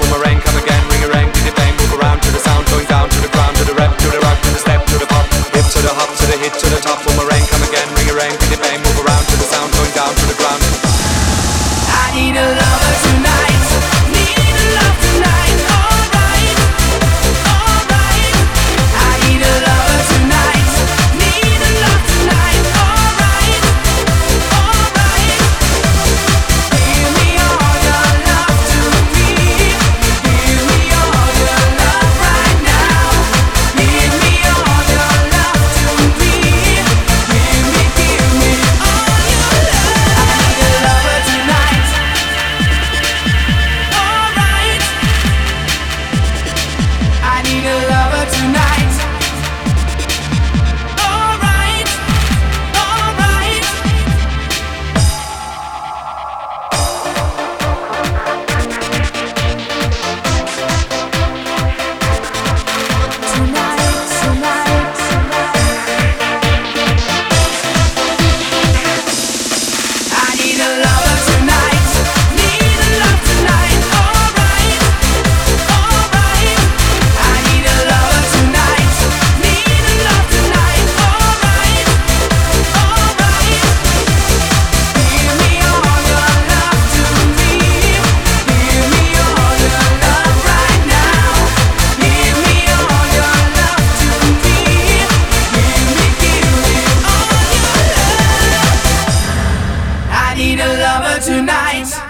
Boomerang, come again, ring a ring. need a lover tonight.